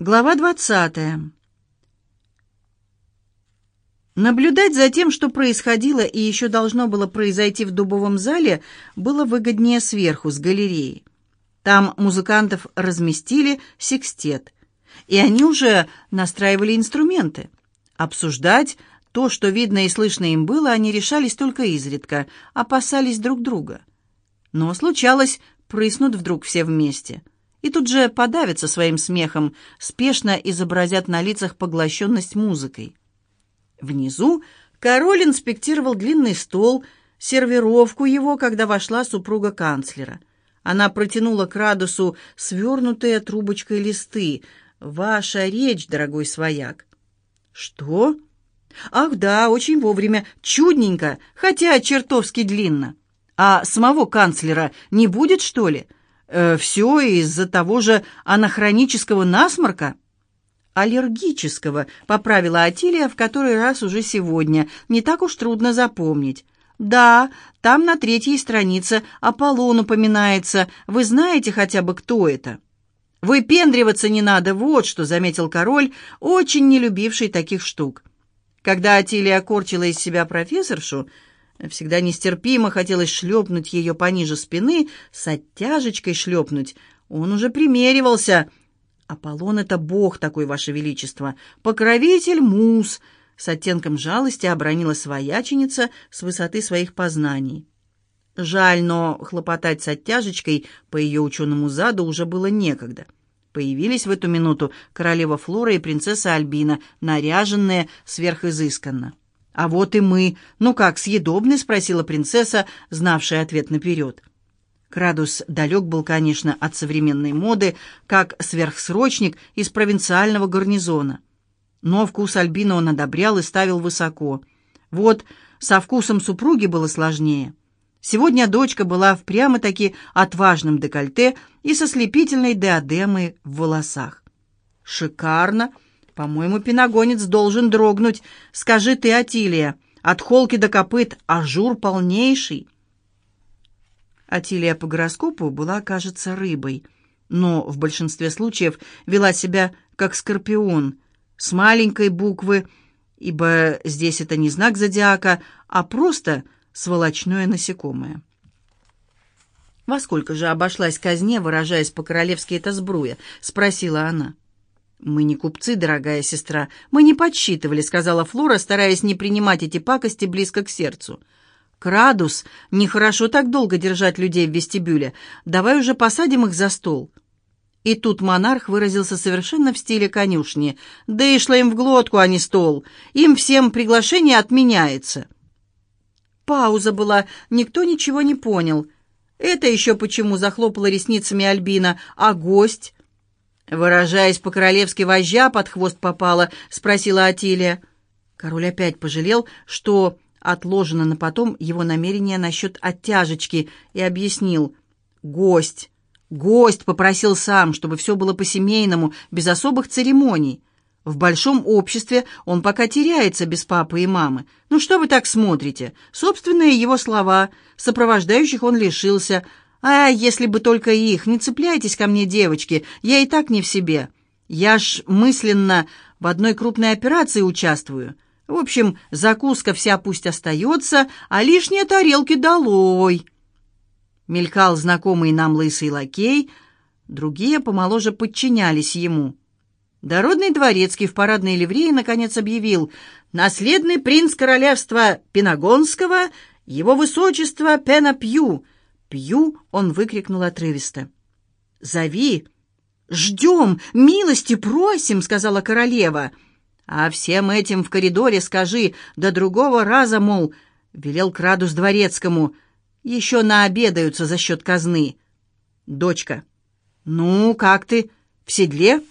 Глава 20. Наблюдать за тем, что происходило и еще должно было произойти в дубовом зале, было выгоднее сверху, с галереи. Там музыкантов разместили секстет, и они уже настраивали инструменты. Обсуждать то, что видно и слышно им было, они решались только изредка, опасались друг друга. Но случалось, прыснут вдруг все вместе — и тут же подавятся своим смехом, спешно изобразят на лицах поглощенность музыкой. Внизу король инспектировал длинный стол, сервировку его, когда вошла супруга канцлера. Она протянула к Радусу свернутые трубочкой листы. «Ваша речь, дорогой свояк». «Что?» «Ах да, очень вовремя, чудненько, хотя чертовски длинно. А самого канцлера не будет, что ли?» Э, все из-за того же анахронического насморка?» «Аллергического», — поправила Атилия в который раз уже сегодня. «Не так уж трудно запомнить». «Да, там на третьей странице Аполлон упоминается. Вы знаете хотя бы, кто это?» «Выпендриваться не надо, вот что», — заметил король, очень не любивший таких штук. Когда Атилия корчила из себя профессоршу, Всегда нестерпимо хотелось шлепнуть ее пониже спины, с оттяжечкой шлепнуть. Он уже примеривался. «Аполлон — это бог такой, ваше величество, покровитель мус», — с оттенком жалости обронила свояченица с высоты своих познаний. Жаль, но хлопотать с оттяжечкой по ее ученому заду уже было некогда. Появились в эту минуту королева Флора и принцесса Альбина, наряженные сверхизысканно. «А вот и мы. Ну как, съедобны?» — спросила принцесса, знавшая ответ наперед. Крадус далек был, конечно, от современной моды, как сверхсрочник из провинциального гарнизона. Но вкус Альбина он одобрял и ставил высоко. Вот со вкусом супруги было сложнее. Сегодня дочка была в прямо-таки отважном декольте и со слепительной диадемой в волосах. «Шикарно!» «По-моему, пеногонец должен дрогнуть. Скажи ты, Атилия, от холки до копыт ажур полнейший». Атилия по гороскопу была, кажется, рыбой, но в большинстве случаев вела себя как скорпион, с маленькой буквы, ибо здесь это не знак зодиака, а просто сволочное насекомое. «Во сколько же обошлась казне, выражаясь по-королевски эта сбруя?» — спросила она. «Мы не купцы, дорогая сестра, мы не подсчитывали», — сказала Флора, стараясь не принимать эти пакости близко к сердцу. «Крадус, нехорошо так долго держать людей в вестибюле. Давай уже посадим их за стол». И тут монарх выразился совершенно в стиле конюшни. «Да и шла им в глотку, а не стол. Им всем приглашение отменяется». Пауза была, никто ничего не понял. «Это еще почему?» — захлопала ресницами Альбина. «А гость?» «Выражаясь по-королевски, вожжа под хвост попала?» — спросила Атилия. Король опять пожалел, что отложено на потом его намерение насчет оттяжечки, и объяснил. «Гость! Гость попросил сам, чтобы все было по-семейному, без особых церемоний. В большом обществе он пока теряется без папы и мамы. Ну что вы так смотрите? Собственные его слова, сопровождающих он лишился, «А, если бы только их! Не цепляйтесь ко мне, девочки, я и так не в себе. Я ж мысленно в одной крупной операции участвую. В общем, закуска вся пусть остается, а лишние тарелки долой!» Мелькал знакомый нам лысый лакей, другие помоложе подчинялись ему. Дородный дворецкий в парадной ливреи наконец объявил «Наследный принц королевства Пенагонского, его высочество Пенапью», «Пью!» — он выкрикнул отрывисто. «Зови!» «Ждем! Милости просим!» — сказала королева. «А всем этим в коридоре скажи, до другого раза, мол...» — велел Крадус дворецкому. «Еще наобедаются за счет казны». «Дочка». «Ну, как ты? В седле?»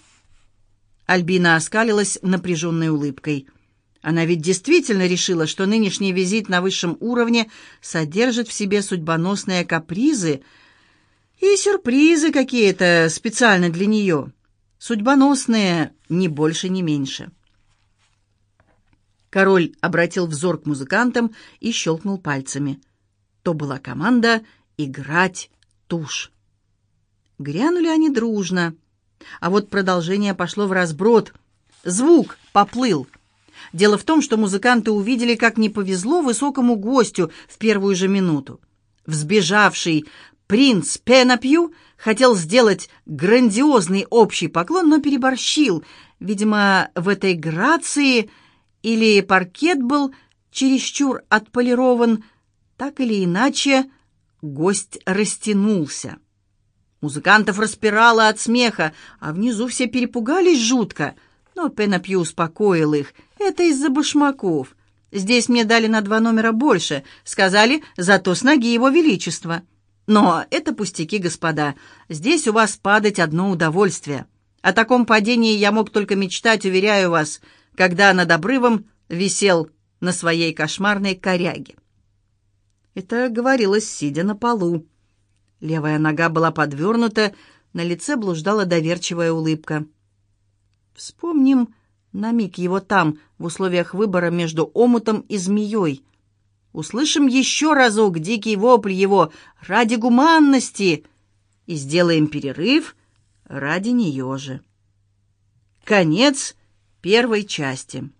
Альбина оскалилась напряженной улыбкой. Она ведь действительно решила, что нынешний визит на высшем уровне содержит в себе судьбоносные капризы и сюрпризы какие-то специально для нее. Судьбоносные ни больше, ни меньше. Король обратил взор к музыкантам и щелкнул пальцами. То была команда «Играть тушь». Грянули они дружно. А вот продолжение пошло в разброд. Звук поплыл. Дело в том, что музыканты увидели, как не повезло высокому гостю в первую же минуту. Взбежавший принц Пенапью хотел сделать грандиозный общий поклон, но переборщил. Видимо, в этой грации или паркет был чересчур отполирован, так или иначе гость растянулся. Музыкантов распирало от смеха, а внизу все перепугались жутко. Но Пенапью успокоил их. «Это из-за башмаков. Здесь мне дали на два номера больше. Сказали, зато с ноги его величества. Но это пустяки, господа. Здесь у вас падать одно удовольствие. О таком падении я мог только мечтать, уверяю вас, когда над обрывом висел на своей кошмарной коряге». Это говорилось, сидя на полу. Левая нога была подвернута, на лице блуждала доверчивая улыбка. Вспомним на миг его там, в условиях выбора между омутом и змеей. Услышим еще разок дикий вопль его ради гуманности и сделаем перерыв ради нее же. Конец первой части.